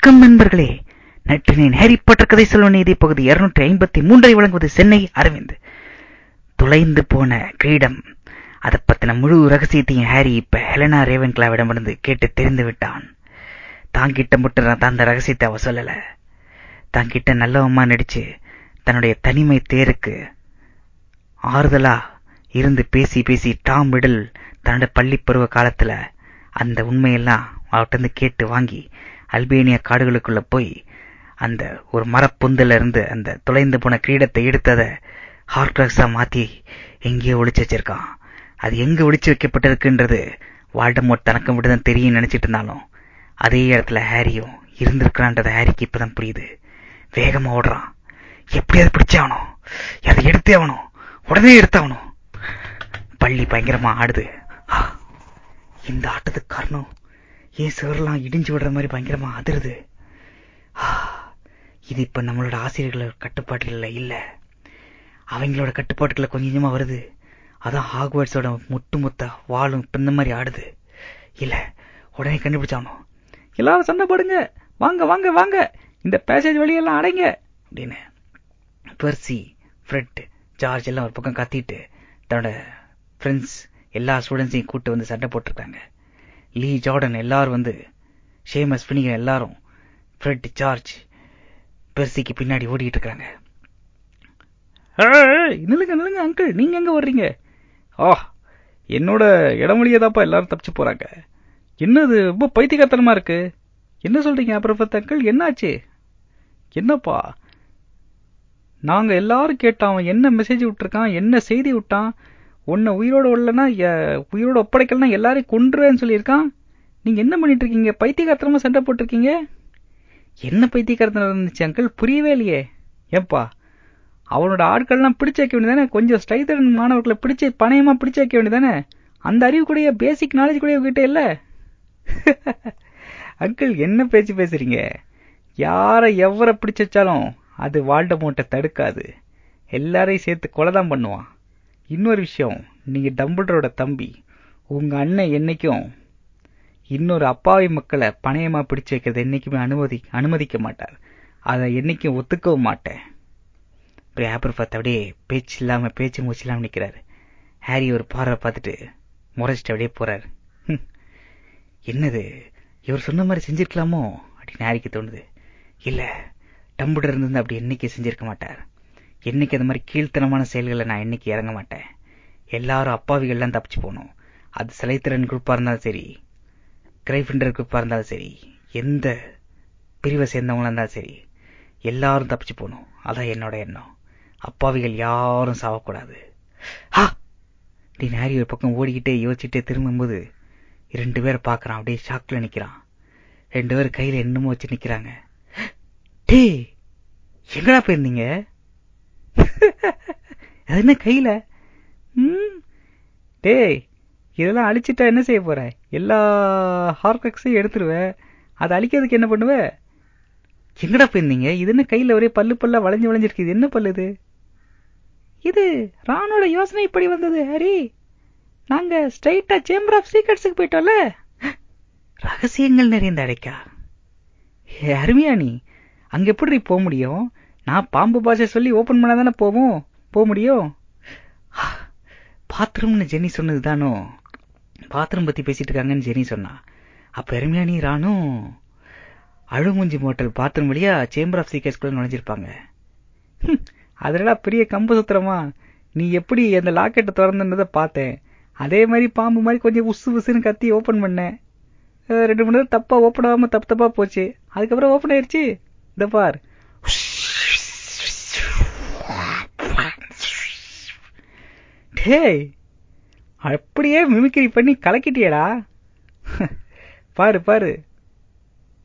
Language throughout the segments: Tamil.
வணக்கம் நண்பர்களே. நற்றினின் ஹாரி பாட்டர் கதை சொல்ல நீதி பகுதி இருநூற்றி ஐம்பத்தி மூன்றை வழங்குவது சென்னை அரவிந்த். தொலைந்து போன கிரீடம் அதை பத்தின முழு ரகசியத்தையும் ஹாரி இப்ப ஹெலனா ரேவன் கிளாவிடமிருந்து கேட்டு தெரிந்து விட்டான். தாங்கிட்ட மட்டும் தான் அந்த ரகசியத்தை அவ சொல்லல. தாங்கிட்ட நல்லவமா நடிச்சு தன்னுடைய தனிமை தேருக்கு ஆறுதலா இருந்து பேசி பேசி டாம் விடல் தன்னோட பள்ளி பருவ காலத்துல அந்த உண்மையெல்லாம் அவர்கிட்ட கேட்டு வாங்கி அல்பேனியா காடுகளுக்குள்ள போய் அந்த ஒரு மரப்பொந்துல இருந்து அந்த தொலைந்து போன கிரீடத்தை எடுத்ததை ஹார்ட்ராக்ஸா மாத்தி எங்கேயோ ஒழிச்சு வச்சிருக்கான். அது எங்க ஒழிச்சு வைக்கப்பட்டிருக்குன்றது வால்டமோட் தனக்கு மட்டும்தான் தெரியும் நினைச்சிட்டு இருந்தாலும் அதே இடத்துல ஹாரியும் இருந்திருக்கிறான்றது ஹாரிக்கு இப்பதான் புரியுது. வேகமா ஓடுறான். எப்படியாவது பிடிச்சாகணும் அதை எடுத்தே ஆகணும். உடனே எடுத்தாகணும் பள்ளி பயங்கரமா ஆடுது. இந்த ஆட்டத்துக்கு காரணம் ஏன் சுவரெல்லாம் இடிஞ்சு விடுற மாதிரி பயங்கரமா அதிருது? இது இப்ப நம்மளோட ஆசிரியர்களோட கட்டுப்பாட்டுல இல்ல அவங்களோட கட்டுப்பாட்டுக்குள்ள கொஞ்சம் கொஞ்சமா வருது. அதான் ஹாக்வர்ட்ஸோட முட்டு முத்த வாழும் இந்த மாதிரி ஆடுது. இல்ல உடனே கண்டுபிடிச்சானோ? எல்லாரும் சண்டை போடுங்க. வாங்க வாங்க வாங்க. இந்த பேசேஜ் வழியெல்லாம் அடைங்க அப்படின்னு. பெர்சி ஃப்ரெட் ஜார்ஜ் எல்லாம் ஒரு பக்கம் கத்திட்டு தன்னோட ஃப்ரெண்ட்ஸ் எல்லா ஸ்டூடெண்ட்ஸையும் கூட்டு வந்து சண்டை போட்டிருக்காங்க. லீ ஜார்டன் எல்லாரும் வந்து ஷேமஸ் பினிகர் எல்லாரும் ஃப்ரெட் ஜார்ஜ் பெர்சிக்கு பின்னாடி ஓடிட்டு இருக்காங்க நிலுங்க நிலுங்க அங்கிள் நீங்க எங்க வர்றீங்க? ஆ என்னோட இடமொழியை தான்ப்பா எல்லாரும் தப்பிச்சு போறாங்க. என்னது ரொம்ப பைத்தியகாரத்தனமா இருக்கு? என்ன சொல்றீங்க அப்புறம் அங்கிள் என்னாச்சு? என்னப்பா? நாங்க எல்லாரும் கேட்டோம் அவன் என்ன மெசேஜ் விட்டுருக்கான் என்ன செய்தி விட்டான்? உன்னை உயிரோட உள்ளனா உயிரோட ஒப்படைக்கலனா எல்லாரையும் கொன்றுவேன்னு சொல்லியிருக்கான்? நீங்க என்ன பண்ணிட்டு இருக்கீங்க பைத்தியகாரத்தனமா சண்டை போட்டிருக்கீங்க? என்ன பைத்தியகாரத்தனம் இருந்துச்சு அங்கிள்? புரியவே இல்லையே. ஏப்பா அவனோட ஆட்கள்லாம் பிடிச்சு வைக்க வேண்டியதானே? கொஞ்சம் ஸ்டைதரன் மாணவர்களை பிடிச்சு பணையமா பிடிச்சு வைக்க வேண்டியதானே? அந்த அறிவு கூடிய பேசிக் நாலேஜ் கூட உங்ககிட்ட இல்ல? அங்கிள் என்ன பேச்சு பேசுறீங்க? யாரை எவரை பிடிச்சு வச்சாலும் அது வாழ்ட மூட்டை தடுக்காது. எல்லாரையும் சேர்த்து கொலை தான் பண்ணுவான். இன்னொரு விஷயம் நீங்க டம்பிள்டரோட தம்பி உங்க அண்ணன் என்னைக்கும் இன்னொரு அப்பாவி மக்களை பணையமா பிடிச்சு வைக்கிறது என்னைக்குமே அனுமதி அனுமதிக்க மாட்டார். அதை என்னைக்கும் ஒத்துக்கவும் மாட்டேன். பார்த்து அப்படியே பேச்சு இல்லாம பேச்சு மூச்சு இல்லாம நிக்கிறாரு. ஹாரி ஒரு பார்வை பார்த்துட்டு முறைச்சிட்டு அப்படியே போறாரு. என்னது இவர் சொன்ன மாதிரி செஞ்சிருக்கலாமோ அப்படின்னு ஹாரிக்கு தோணுது. இல்ல டம்புடர் இருந்து அப்படி என்னைக்கு செஞ்சிருக்க மாட்டார். என்னைக்கு அந்த மாதிரி கீழ்த்தனமான செயல்களை நான் இன்னைக்கு இறங்க மாட்டேன். எல்லாரும் அப்பாவிகள்லாம் தப்பிச்சு போகணும். அது சிலைத்திறன் குரூப்பாக இருந்தாலும் சரி கிரைஃபிண்டர் குரூப்பாக இருந்தாலும் சரி எந்த பிரிவை சேர்ந்தவங்களா இருந்தாலும் சரி எல்லாரும் தப்பிச்சு போகணும். அதான் என்னோட எண்ணம். அப்பாவிகள் யாரும் சாவக்கூடாது. நீ ஹாரி ஒரு பக்கம் ஓடிக்கிட்டே யோசிச்சுட்டே திரும்பும்போது ரெண்டு பேரை பார்க்குறான். அப்படியே ஷாக்கில் நிற்கிறான் ரெண்டு பேரும் கையில் என்னமோ வச்சு நிற்கிறாங்க டே எங்கடா போயிருந்தீங்க? அது என்ன கையில டேய் இதெல்லாம் அழிச்சிட்டா என்ன செய்ய போற? எல்லா ஹார்கக்ஸையும் எடுத்துருவேன் அதை அழிக்கிறதுக்கு என்ன பண்ணுவ? எங்கடா போயிருந்தீங்க? இது என்ன கையில ஒரே பல்லு பல்லா வளைஞ்சு வளைஞ்சிருக்கு? இது என்ன பல்லு இது? இது ராணோட யோசனை இப்படி வந்தது ஹரி. நாங்க ஸ்ட்ரைட்டா சேம்பர் ஆஃப் சீக்ரெட்ஸுக்கு போயிட்டோம்ல. ரகசியங்கள் நிறைந்த அடைக்கா. அருமையா நீ. அங்க எப்படி போக முடியும்? நான் பாம்பு பாஷை சொல்லி ஓபன் பண்ணாதானே போவோம்? போக முடியும் பாத்ரூம்னு ஜெனி சொன்னது தானோ பாத்ரூம் பத்தி பேசிட்டு இருக்காங்கன்னு ஜெனி சொன்னா. அப்ப நீ ராணும் அழுமூஞ்சி மோட்டல் பாத்ரூம் வழியா சேம்பர் ஆஃப் சீக்ரெட்ஸ்குள்ள நுழைஞ்சிருப்பாங்க. அதெல்லாம் பெரிய கம்பு சுத்திரமா. நீ எப்படி அந்த லாக்கெட்டை திறந்துன்றதை பார்த்தேன். அதே மாதிரி பாம்பு மாதிரி கொஞ்சம் உசு உசுன்னு கத்தி ஓப்பன் பண்ணேன். ரெண்டு மணி நேரம் தப்பா ஓப்பன் ஆகாம தப்பு தப்பா போச்சு. அதுக்கப்புறம் ஓப்பன் ஆயிடுச்சு இந்த பார். டேய் அப்படியே மிமிக்ரி பண்ணி கலக்கிட்டியடா. பாரு பாரு.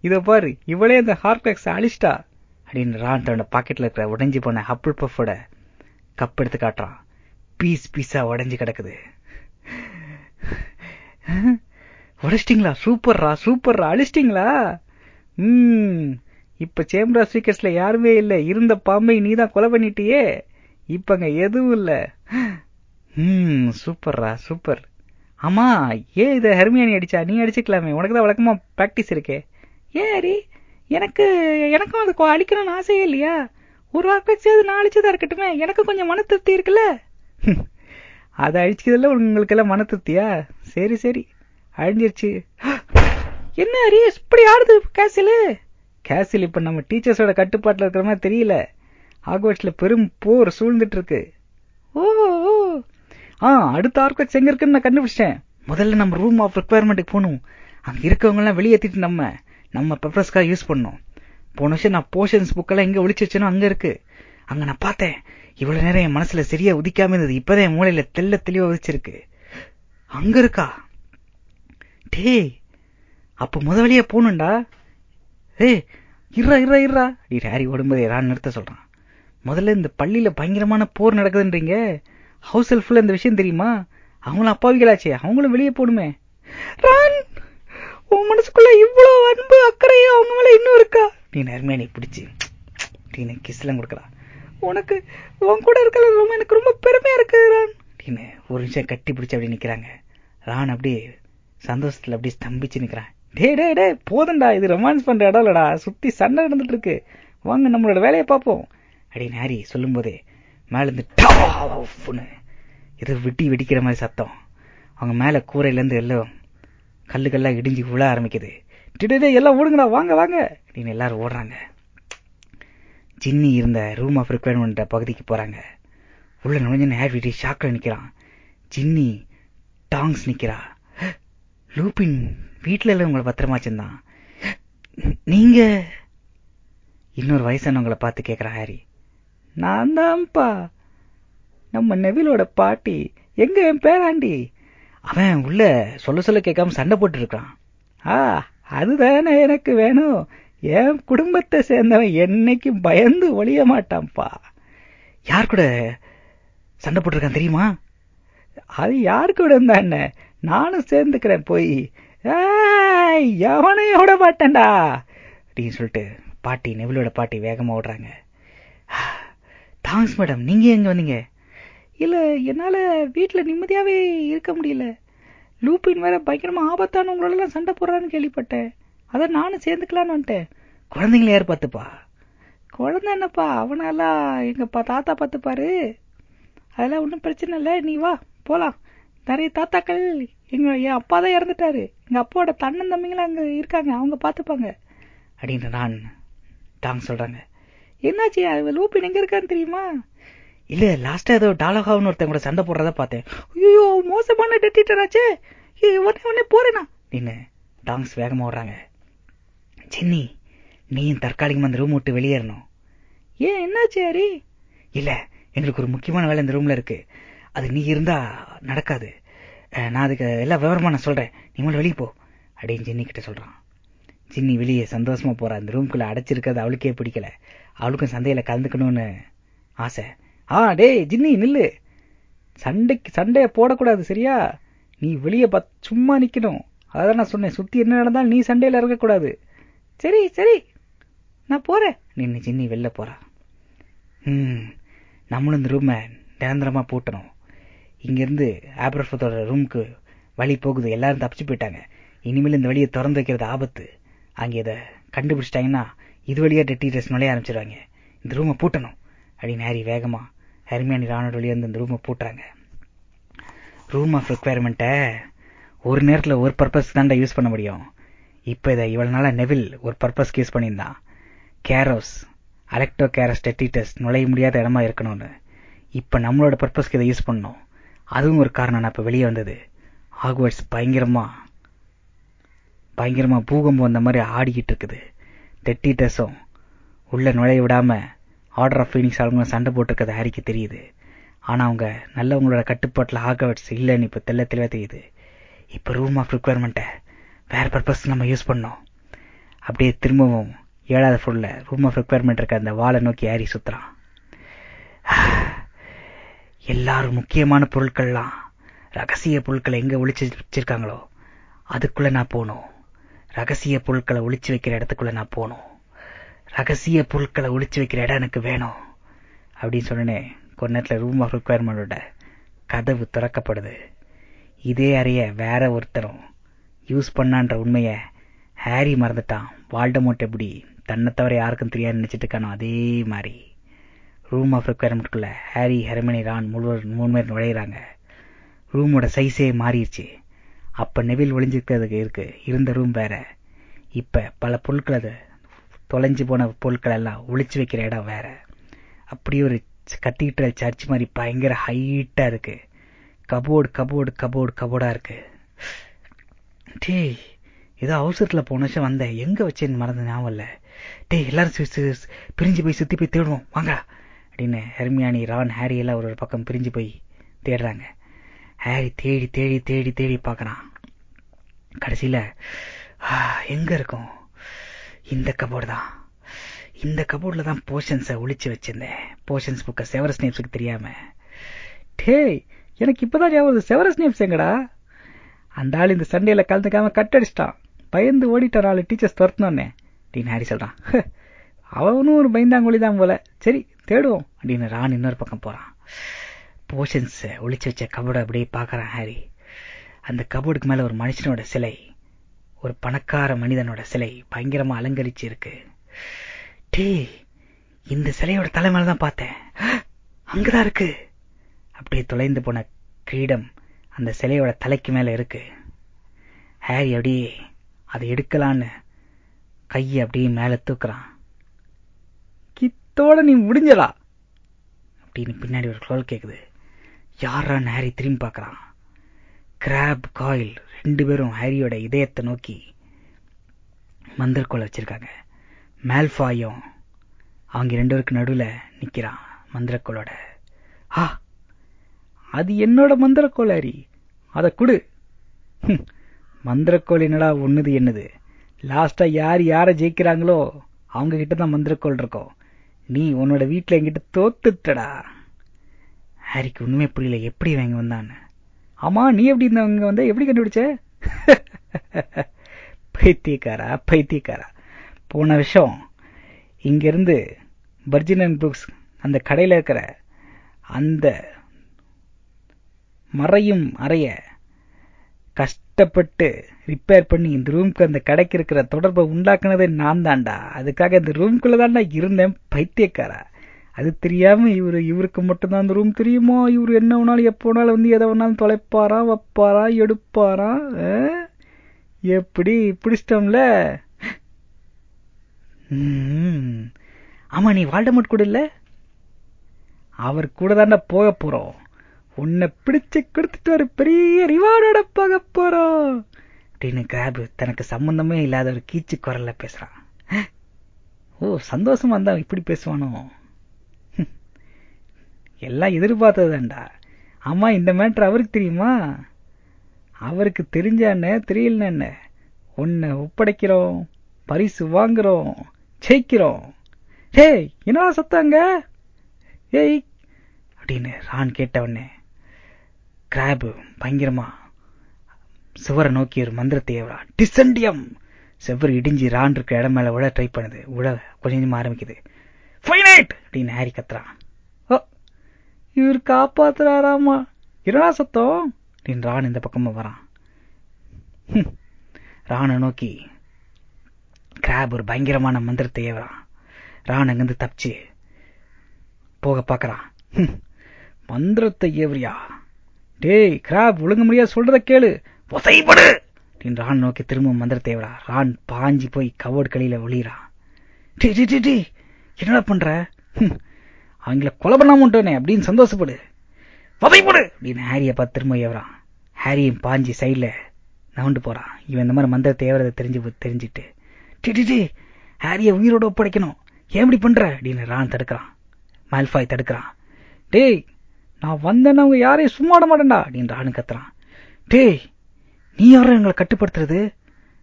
இதை பாரு இவளே அந்த ஹார்க்ளாக்ஸ் அழிச்சிட்டா. அப்படின்னு ரான் தன்னோட பாக்கெட்ல இருக்கிற உடைஞ்சு போன அப்புள் பஃபோட கப் எடுத்து காட்டுறான். பீஸ் பீஸா உடைஞ்சு கிடக்குது. உடைச்சிட்டிங்களா? சூப்பர்ரா சூப்பர்ரா. அழிச்சிட்டிங்களா? உம் இப்ப சேம்பர் ஆஃப் யாருமே இல்ல. இருந்த பாம்பை நீ தான் கொலை பண்ணிட்டியே. இப்பங்க எதுவும் இல்ல. ம் சூப்பர்ரா சூப்பர். ஆமா ஏன் இதை ஹெர்மியானி அடிச்சா? நீ அடிச்சுக்கலாமே. உனக்கு தான் வழக்கமா ப்ராக்டிஸ் இருக்கே. ஏன் ஹரி எனக்கு எனக்கும் அது அழிக்கணும்னு ஆசையே இல்லையா? ஒரு ஆர்கெட்ஸாவது நான் அழிச்சதா இருக்கட்டுமே. எனக்கு கொஞ்சம் மன திருப்தி இருக்குல்ல அதை அழிச்சதுல உங்களுக்கு எல்லாம் மன திருப்தியா சரி சரி. அழிஞ்சிருச்சு. என்ன ஹரிஸ் இப்படி ஆடுது கேசில் கேசில் இப்ப நம்ம டீச்சர்ஸோட கட்டுப்பாட்டுல இருக்கிற மாதிரி தெரியல. ஆக்வர்ட்ஸ்ல பெரும் போர் சூழ்ந்துட்டு இருக்கு. ஓ ஓ. ஆ அடுத்த ஆர்கெட்ஸ் எங்க இருக்குன்னு நான் கண்டுபிடிச்சேன் முதல்ல நம்ம ரூம் ஆஃப் ரெக்குவயர்மெண்ட்டுக்கு போகணும். அங்க இருக்கவங்கலாம் வெளியேற்றிட்டு நம்ம நம்ம பெப்பர்ஸ்க்காக யூஸ் பண்ணோம் போன வருஷம் நான் போர்ஷன்ஸ் புக்கெல்லாம் எங்கே ஒழிச்சு வச்சேனோ அங்க இருக்கு. அங்க நான் பார்த்தேன். இவ்வளவு நேரம் என் மனசுல சரியா உதிக்காம இருந்தது. இப்பதான் என் மூளையில் தெல்ல தெளிவாக உதிச்சிருக்கு. அங்க இருக்கா? டே அப்போ முத வழியா போகணும்டா. ஏய் இருறா இருறா இருறா நீ ஹாரி ஓடும்போது யாரான்னு நிறுத்த சொல்றான். முதல்ல இந்த பள்ளியில பயங்கரமான போர் நடக்குதுன்றீங்க. ஹவுஸ் ஹெல்ப்ஃபுல் இந்த விஷயம் தெரியுமா? அவங்களும் அப்பாவிகளாச்சே. அவங்களும் வெளியே போடுமே ரான் உன் மனசுக்குள்ள இவ்வளவு அன்பு அக்கறையும் அவங்க மேல இன்னும் இருக்கா? நீ நேர்மையா நீ பிடிச்சி. நீ கிஸ்லாம் கொடுக்கறா உனக்கு உன் கூட இருக்கிறது ரொம்ப எனக்கு ரொம்ப பெருமையா இருக்கு ரான். அப்படின்னு ஒரு நிமிஷம் கட்டி பிடிச்சி அப்படி நிக்கிறாங்க. ரான் அப்படியே சந்தோஷத்துல அப்படியே ஸ்தம்பிச்சு நிக்கிறான். டே டே டே போதண்டா இது ரொமான்ஸ் பண்ற இடம் இல்லடா. சுத்தி சண்டை நடந்துட்டு இருக்கு. வாங்க நம்மளோட வேலையை பார்ப்போம். அப்படின்னு ஹாரி சொல்லும் போதே மேல இருந்து டாஃப்னு இது வெட்டி வெடிக்கிற மாதிரி சத்தம். அவங்க மேல கூரையிலேருந்து எல்லாம் கல்லு கல்லா இடிஞ்சு விழ ஆரம்பிக்குது. டிடே எல்லாம் ஓடுங்கடா வாங்க வாங்க அப்படின்னு எல்லாரும் ஓடுறாங்க. ஜின்னி இருந்த ரூம் ஆஃப் ரிக்வயர்மெண்ட் பகுதிக்கு போறாங்க. உள்ள நுழைஞ்சு ஹேரி ஷாக்கில் நிக்கிறான். ஜின்னி டாங்ஸ் நிக்கிறா. லூபின் வீட்டுல எல்லாம் உங்களை பத்திரமா வச்சிருந்தான். நீங்க? இன்னொரு வயசானவங்களை பார்த்து கேட்குறான் ஹாரி நான் தான்ப்பா. நம்ம நெவிலோட பாட்டி எங்க என் பேராண்டி? அவன் உள்ள சொல்ல சொல்ல கேட்காம சண்டை போட்டு இருக்கான் ஆ அதுதானே எனக்கு வேணும். என் குடும்பத்தை சேர்ந்தவன் என்னைக்கும் பயந்து ஒழிய மாட்டான்ப்பா. யார் கூட சண்டை போட்டிருக்கான் தெரியுமா? அது யார் கூட இருந்தா நானும் சேர்ந்துக்கிறேன் போய். எவனையும் விட மாட்டேன்டா. அப்படின்னு சொல்லிட்டு பாட்டி நெவிலோட பாட்டி வேகமா ஓடுறாங்க. தேங்க்ஸ் மேடம் நீங்க எங்க வந்தீங்க? இல்ல என்னால வீட்டுல நிம்மதியாவே இருக்க முடியல. லூப்பின் வேற பயங்கரமா ஆபத்தான எல்லாம் சண்டை போடுறான்னு கேள்விப்பட்டேன். அதான் நானும் சேர்ந்துக்கலான்னு வந்துட்டேன். குழந்தைங்கள யார் பார்த்துப்பா? குழந்தை என்னப்பா? அவனெல்லாம் எங்க பா- தாத்தா பார்த்துப்பாரு. அதெல்லாம் ஒன்றும் பிரச்சனை இல்லை. நீ வா போலாம். நிறைய தாத்தாக்கள் எங்க என் அப்பா தான் இறந்துட்டாரு. எங்க அப்பாவோட தன்னன் தம்பிங்களும் அங்க இருக்காங்க. அவங்க பார்த்துப்பாங்க. அப்படின்னு நான் தாங்க சொல்றாங்க. என்னாச்சு? அது லூப்பின் எங்க இருக்கான்னு தெரியுமா? இல்ல லாஸ்டா ஏதோ டாலகாவுன்னு ஒருத்தன் கூட சண்டை போடுறத பார்த்தேன். ஐயோ மோசமான டெட்டிட்டராச்சே உடனே உடனே போறேனா? நின்னு டாங்ஸ் வேகமா ஓடுறாங்க. சின்னி நீயும் தற்காலிகமா அந்த ரூம் விட்டு வெளியேறணும். ஏன் என்னாச்சு ஹரி? இல்ல எங்களுக்கு ஒரு முக்கியமான வேலை இந்த ரூம்ல இருக்கு. அது நீ இருந்தா நடக்காது. நான் அதுக்கு எல்லா விவரமா நான் சொல்றேன். நீங்களும் வெளியே போ. அப்படின்னு ஜின்னி கிட்ட சொல்றான். ஜின்னி வெளியே சந்தோஷமா போறா. இந்த ரூம்குள்ள அடைச்சிருக்கிறது அவளுக்கே பிடிக்கல. அவளுக்கும் சந்தையில கலந்துக்கணும்னு ஆசை. ஆ டேய் ஜின்னி நில்லு. சண்டைக்கு சண்டைய போடக்கூடாது சரியா? நீ வெளியே பத் சும்மா நிக்கணும். அதான் நான் சொன்னேன் சுத்தி என்ன நடந்தாலும் நீ சண்டையில இறங்கக்கூடாது. சரி சரி. நான் போறேன். நின்னு ஜின்னி வெளில போறா. ம் நம்மளும் இந்த ரூமை நிரந்தரமா பூட்டணும். இங்கிருந்து ஆப்ரஃபத்தோட ரூமுக்கு வழி போகுது. எல்லாரும் தப்பிச்சு போயிட்டாங்க. இனிமேல் இந்த வழியை திறந்து வைக்கிறது ஆபத்து. அங்கே இதை கண்டுபிடிச்சிட்டாங்கன்னா இது வழியா டெட்டிடர்ஸ் நுழைய ஆரம்பிச்சிருவாங்க. இந்த ரூமை பூட்டணும். அப்படின்னு ஹாரி வேகமாக ஹெர்மியானி ராணோட வழியாக வந்து இந்த ரூமை பூட்டுறாங்க. ரூம் ஆஃப் ரெக்குவயர்மெண்ட்டை ஒரு நேரத்தில் ஒரு பர்பஸ்க்கு தான்டா யூஸ் பண்ண முடியும். இப்போ இதை இவ்வளவு நாளாக நெவில் ஒரு பர்பஸ்க்கு யூஸ் பண்ணியிருந்தான். கேரோஸ் அலெக்டோ கேரஸ் டெட்டிட்டஸ் நுழைய முடியாத இடமா இருக்கணும்னு. இப்போ நம்மளோட பர்பஸ்க்கு இதை யூஸ் பண்ணோம் அதுவும் ஒரு காரணம். நான் இப்போ வெளியே வந்தது. ஆகுவர்ட்ஸ் பயங்கரமாக பயங்கரமா பூகம்பம் வந்த மாதிரி ஆடிக்கிட்டு இருக்குது. டெட்டிட்டஸும் உள்ள நுழைய விடாம ஆர்டர் ஆஃப் ஃபீனிக்ஸ் அவங்க சண்டை போட்டிருக்கிறது ஹாரிக்கு தெரியுது? ஆனால் அவங்க நல்லவங்களோட கட்டுப்பாட்டில் ஆகவட்ஸ் இல்லைன்னு இப்போ தெல்ல தெளிவாக தெரியுது. இப்போ ரூம் ஆஃப் ரிக்குவயர்மெண்ட்டை வேறு பர்பஸ் நம்ம யூஸ் பண்ணோம். அப்படியே திரும்பவும் ஏழாவது ஃபுல்ல ரூம் ஆஃப் ரிக்குவயர்மெண்ட் இருக்க அந்த வாளை நோக்கி ஏறி சுற்றுறான் எல்லாரும் முக்கியமான பொருட்கள்லாம் ரகசிய பொருட்களை எங்கே ஒழிச்சு வச்சிருக்காங்களோ அதுக்குள்ளே நான் போகணும் ரகசிய பொருட்களை ஒழிச்சு வைக்கிற இடத்துக்குள்ள நான் போகணும். ரகசிய பொருட்களை ஒழிச்சு வைக்கிற இடம் எனக்கு வேணும். அப்படின்னு சொன்னே கொஞ்ச நேரத்தில் ரூம் ஆஃப் ரிக்குவயர்மெண்டோட கதவு திறக்கப்படுது. இதே அறைய வேற ஒருத்தரும் யூஸ் பண்ணான்ற உண்மையை ஹாரி மறந்துட்டான். வால்டமோட் எப்படி? தன்னை தவிர யாருக்கும் தெரியாது நினைச்சிட்டு இருக்கானோ அதே மாதிரி. ரூம் ஆஃப் ரெக்குவயர்மெண்ட்குள்ள ஹாரி ஹெர்மனி ரான் முழுவர் மூணு பேர் நுழையிறாங்க. ரூமோட சைஸே மாறிடுச்சு. அப்ப நெவில் ஒளிஞ்சிருக்கிறதுக்கு இருக்கு. இருந்த ரூம் வேற. இப்ப பல பொருட்கள் அது தொலைஞ்சு போன பொருட்கள் எல்லாம் ஒளிச்சு வைக்கிற இடம் வேற. அப்படியே ஒரு கத்தீட்ரல் சர்ச் மாதிரி பயங்கர ஹைட்டா இருக்கு. கபோர்டு கபோர்டு கபோர்டு கபோர்டா இருக்கு. டேய் ஏதோ அவசரத்துல போன வருஷம் வந்தேன். எங்க வச்சேன்னு மறந்து ஞாபகம் இல்லை. டேய் எல்லாரும் பிரிஞ்சு போய் சுத்தி போய் தேடுவோம். வாங்க அப்படின்னு ஹெர்மியானி ரான் ஹாரி எல்லாம் ஒரு பக்கம் பிரிஞ்சு போய் தேடுறாங்க. ஹாரி தேடி தேடி தேடி தேடி பார்க்கறான். கடைசியில எங்கே இருக்கும்? இந்த கபோர்டு தான். இந்த கபோர்டில் தான் போர்ஷன்ஸை ஒழிச்சு வச்சிருந்தேன். போர்ஷன்ஸ் புக்கை செவரஸ் நேப்ஸுக்கு தெரியாம. டேய் எனக்கு இப்போதான் ஞாபகம் செவரஸ் நேப்ஸ் எங்கடா? அந்த ஆள் இந்த சண்டேல கலந்துக்காம கட்டடிச்சிட்டான். பயந்து ஓடிட்டான் ஆள் டீச்சர்ஸ் துரத்தினோன்னே. அப்படின்னு ஹாரி சொல்கிறான் அவனும் ஒரு பயந்தாங்கொழி தான் போல. சரி தேடுவோம் அப்படின்னு ரான் இன்னொரு பக்கம் போகிறான் போர்ஷன்ஸ் ஒழிச்சு வச்ச கபோர்டு அப்படியே பாக்குறான் ஹாரி. அந்த கபோர்டுக்கு மேல ஒரு மனுஷனோட சிலை ஒரு பணக்கார மனிதனோட சிலை பயங்கரமா அலங்கரிச்சு இருக்கு. டே இந்த சிலையோட தலை மேலதான் பார்த்தேன். அங்கதான் இருக்கு. அப்படியே தொலைந்து போன கிரீடம் அந்த சிலையோட தலைக்கு மேல இருக்கு. ஹேரி அப்படியே அதை எடுக்கலான்னு கையை அப்படியே மேல தூக்குறான். கித்தோட நீ முடிஞ்சலா? அப்படின்னு பின்னாடி ஒரு குரல் கேக்குது. யாரான்னு ஹாரி திரும்பி பார்க்கறான்? கிராப் காயில் ரெண்டு பேரும் ஹாரியோட இதயத்தை நோக்கி மந்திரக்கோலை வச்சிருக்காங்க. மேல்ஃபாயும் அவங்க ரெண்டு பேருக்கு நடுவுல நிக்கிறான் மந்திரக்கோளோட ஆ அது என்னோட மந்திரக்கோள் ஹாரி. அதை கொடு. மந்திரக்கோள் என்னடா ஒண்ணுது என்னது? லாஸ்டா யார் யாரை ஜெயிக்கிறாங்களோ அவங்க கிட்ட தான் மந்திரக்கோள் இருக்கும். நீ உன்னோட வீட்டில் என்கிட்ட தோத்துட்டடா. ஹாரிக்கு ஒண்ணுமே புரியல எப்படி வாங்கி வந்தான்னு. ஆமா நீ எப்படி இருந்தவங்க வந்த? எப்படி கண்டுபிடிச்ச? பைத்தியக்காரா பைத்தியக்காரா. போன விஷயம் இங்கிருந்து பர்ஜினன் புக்ஸ் அந்த கடையில் இருக்கிற அந்த மறையும் அறைய கஷ்டப்பட்டு ரிப்பேர் பண்ணி இந்த ரூம்க்கு அந்த கடைக்கு இருக்கிற தொடர்பை உண்டாக்குனதே நான் தான்டா அதுக்காக இந்த ரூம்குள்ள தான்டா இருந்தேன் பைத்தியக்காரா. அது தெரியாம இவரு இவருக்கு மட்டும்தான் அந்த ரூம் தெரியுமா? இவர் என்ன வேணாலும் எப்போ வேணாலும் வந்து எதை வேணாலும் தொலைப்பாரா வைப்பாரா எடுப்பாரா? எப்படி? பிடிச்சிட்டோம்ல? ஆமா நீ வால்டமட் கூட இல்ல? அவர் கூட தாண்டா போக போறோம். உன்னை பிடிச்சு கொடுத்துட்டு ஒரு பெரிய ரிவார்டோட போக போறோம். அப்படின்னு கிராப் தனக்கு சம்பந்தமே இல்லாத ஒரு கீச்சு குரல்ல பேசுறான். ஓ சந்தோஷமா இருந்தா இப்படி பேசுவானோ? எல்லாம் எதிர்பார்த்ததுதான்டா. அம்மா இந்த மேட்ரு அவருக்கு தெரியுமா? அவருக்கு தெரிஞ்ச தெரியலன்னு உன்னை ஒப்படைக்கிறோம் பரிசு வாங்குறோம் ஜெயிக்கிறோம். ஹே என்ன சத்தாங்க ஏய் அப்படின்னு ரான் கேட்டவனே கிராபு பயங்கரமா. சுவரை நோக்கி ஒரு மந்திரத்தை ஏவறான் டிசண்டியம். செவ்வர் இடிஞ்சு ரான் இருக்க இடம் மேல விழ ட்ரை பண்ணுது. விழ கொஞ்சம் கொஞ்சமா ஆரம்பிக்குது. ஃபைனைட் அப்படின்னு ஹாரி கத்துறான். இவர் காப்பாத்துறாராமா? இரடா சத்தம்? அப்படின்னு ரான் இந்த பக்கமா வரான். ராணை நோக்கி கிராப் ஒரு பயங்கரமான மந்திரத்தை ஏவறான். ராணு அங்கிருந்து தப்பிச்சு போக பாக்குறான் மந்திரத்தை ஏவரியா டேய் கிராப் ஒழுங்க முடியா சொல்றத கேளு. ஒசைப்படு அப்படின்னு ரான் நோக்கி திரும்ப மந்திரத்தை ஏவரா ரான் பாஞ்சி போய் கவோர்டு கழியில டி டி டி டி என்னடா பண்ற? அவங்கள கொலை பண்ணாம உண்டோனே அப்படின்னு சந்தோஷப்படு. வதைப்படு அப்படின்னு ஹாரியை பார்த்து திரும்ப ஏவறான். ஹாரியும் பாஞ்சி சைடில் நவுண்டு போறான். இவன் இந்த மாதிரி மந்திரத்தை தேவரதை தெரிஞ்சு தெரிஞ்சுட்டு டி ஹாரியை உயிரோட ஒப்படைக்கணும். ஏன் இப்படி பண்ற? அப்படின்னு ரான் தடுக்கிறான். மால்பாய் தடுக்கிறான். டேய் நான் வந்தேன்னு அவங்க யாரையும் சும்மா விட மாட்டேன்டா அப்படின்னு ராணு கத்துறான். டேய் நீ யாரும் எங்களை கட்டுப்படுத்துறது?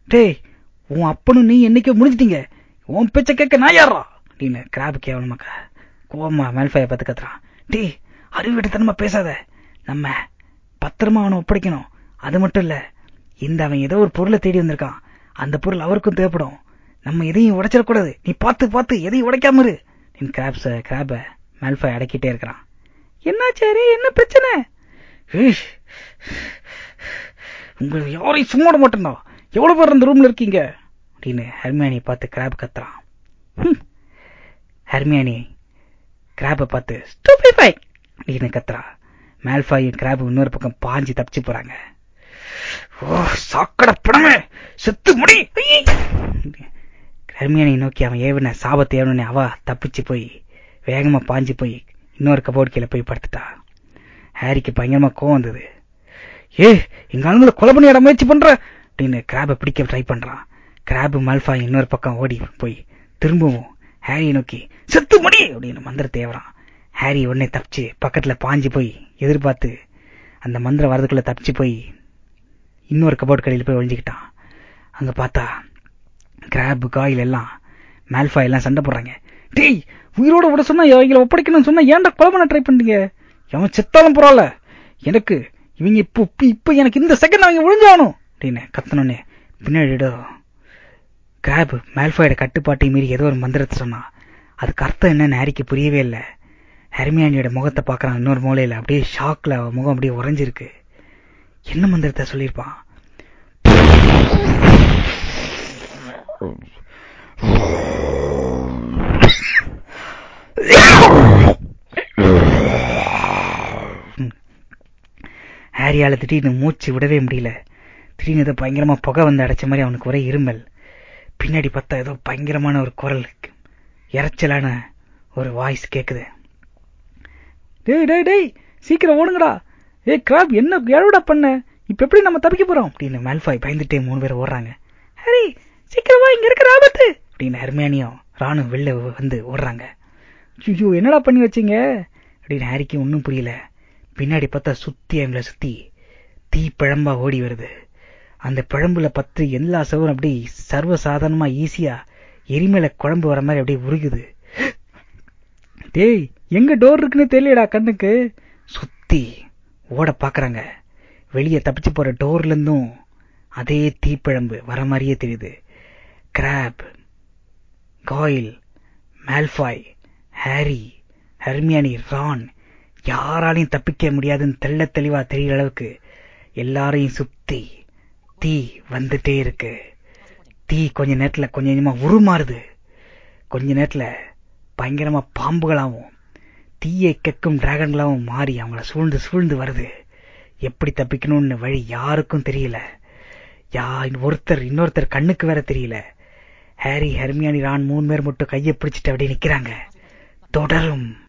டேய் உன் அப்பனும் நீ என்னைக்கோ முடிஞ்சிட்டீங்க உன் பிச்சை கேட்க நான் யாரா அப்படின்னு கிராபு கேவலமாக்கா கோமா மேல்பாய பார்த்து கத்துறான் டேய் அறிவிட்டத்தனமா பேசாத. நம்ம பத்திரமா அவனை ஒப்படைக்கணும். அது மட்டும் இல்ல இந்த அவன் ஏதோ ஒரு பொருளை தேடி வந்திருக்கான். அந்த பொருள் அவருக்கும் தேவைப்படும். நம்ம எதையும் உடைச்சிடக்கூடாது. நீ பார்த்து பார்த்து எதையும் உடைக்காம இரு. கிராப்ஸ கிராப மேல்ஃபை அடக்கிட்டே இருக்கிறான். என்ன சரி என்ன பிரச்சனை? உங்களுக்கு யாரையும் சும்மாட மாட்டேன்டா. எவ்வளவு பேர் அந்த ரூம்ல இருக்கீங்க? அப்படின்னு ஹெர்மியானியை பார்த்து கிராப் கத்துறான். ஹெர்மியானி கிராப பார்த்து ஸ்டூபிஃபை அப்படின்னு கத்துறா. மேல்ஃபாயும் கிராப் இன்னொரு பக்கம் பாஞ்சு தப்பிச்சு போறாங்க. ஓ சாக்கட படமே செத்து முடி! ஹெர்மியானி நோக்கி அவன் ஏவின சாபத்தை ஏவனே அவ தப்பிச்சு போய் வேகமா பாஞ்சு போய் இன்னொரு கபோர்டு கீழே போய் படுத்துட்டா. ஹாரிக்கு பயங்கரமா கோவம் வந்தது. ஏ எங்க ஆளுங்களை கொலை பண்ணி இடம் முயற்சி பண்ற? அப்படின்னு கிராபை பிடிக்க ட்ரை பண்றான். கிராபு மல்ஃபா இன்னொரு பக்கம் ஓடி போய் திரும்பவும் ஹாரியை நோக்கி செத்து முடி! அப்படின்னு மந்திரத்தை ஏவறான் ஹாரி உடனே தப்பிச்சு பக்கத்துல பாஞ்சு போய் எதிர்பார்த்து அந்த மந்திரம் வரதுக்குள்ள தப்பிச்சு போய் இன்னொரு கபோர்ட் கடையில் போய் ஒழிஞ்சுக்கிட்டான் அங்க பார்த்தா கிராப் காயில் எல்லாம் மேல்ஃபா எல்லாம் சண்டை போடுறாங்க. டேய் உயிரோட விட சொன்னா இவங்களை ஒப்படைக்கணும்னு சொன்னா ஏன்டா கொலை பண்ண ட்ரை பண்ணீங்க எவன் செத்தாலும் பரவாயில்ல. எனக்கு இவங்க இப்போ இப்போ எனக்கு இந்த செகண்ட் அவங்க விழுஞ்சாகணும் அப்படின்னு கத்தனோடனே பின்னாடிடோ கிராப் மேல்ஃபாயோட கட்டுப்பாட்டை மீறி ஏதோ ஒரு மந்திரத்தை சொன்னான் அதுக்கு அர்த்தம் என்னன்னு ஹாரிக்கு புரியவே இல்லை. ஹெர்மியானியோட முகத்தை பார்க்கறான். இன்னொரு மூலையில அப்படியே ஷாக்கில் அவன் முகம் அப்படியே உறைஞ்சிருக்கு. என்ன மந்திரத்தை சொல்லியிருப்பான்? ஹாரியால் திடீர்னு மூச்சு விடவே முடியல. திடீர்னு இதை பயங்கரமாக புகை வந்து அடைச்ச மாதிரி அவனுக்கு ஒரே இருமல். பின்னாடி பார்த்தா ஏதோ பயங்கரமான ஒரு குரல் இறைச்சலான ஒரு வாய்ஸ் கேட்குது டேய் டேய் டேய் சீக்கிரம் ஓடுங்கடா. ஏய் கிராப் என்ன எழவிடா பண்ண? இப்ப எப்படி நம்ம தப்பிக்க போறோம்? அப்படின்னு மேல்ஃபாய் பயந்துட்டே மூணு பேர் ஓடுறாங்க. ஹரி சீக்கிரமா இங்க இருக்கிற ஆபத்து அப்படின்னு ஹெர்மியானியும் ராணு வெளில வந்து ஓடுறாங்க. ஐயோ என்னடா பண்ணி வச்சீங்க? அப்படின்னு ஹாரிக்கு ஒன்றும் புரியல. பின்னாடி பார்த்தா சுத்தி அவங்கள சுத்தி தீ பிழம்பா ஓடி வருது. அந்த பிழம்புல பத்து எல்லா சவரும் அப்படி சர்வ சாதாரணமா ஈஸியா எரிமேல குழம்பு வர மாதிரி அப்படியே உருகுது. டேய் எங்க டோர் இருக்குன்னு தெரியலடா கண்ணுக்கு? சுத்தி ஓட பாக்குறாங்க. வெளியே தப்பிச்சு போற டோர்ல இருந்தும் அதே தீப்பிழம்பு வர மாதிரியே தெரியுது. Crabbe Goyle Malfoy Harry Hermione Ron யாராலையும் தப்பிக்க முடியாதுன்னு தெள்ள தெளிவா தெரியற அளவுக்கு எல்லாரையும் சுத்தி தீ வந்துட்டே இருக்கு. தீ கொஞ்ச நேரத்துல கொஞ்சம் கொஞ்சமா உருமாறுது. கொஞ்ச நேரத்துல பயங்கரமா பாம்புகளாகவும் தீயை கக்கும் டிராகன்களாகவும் மாறி அவங்கள சூழ்ந்து சூழ்ந்து வருது. எப்படி தப்பிக்கணும்னு வழி யாருக்கும் தெரியல. யா ஒருத்தர் இன்னொருத்தர் கண்ணுக்கு வேற தெரியல. ஹாரி ஹெர்மியானி ரான் மூணு பேர் மட்டும் கையை பிடிச்சிட்டு அப்படியே நிக்கிறாங்க. தொடரும்.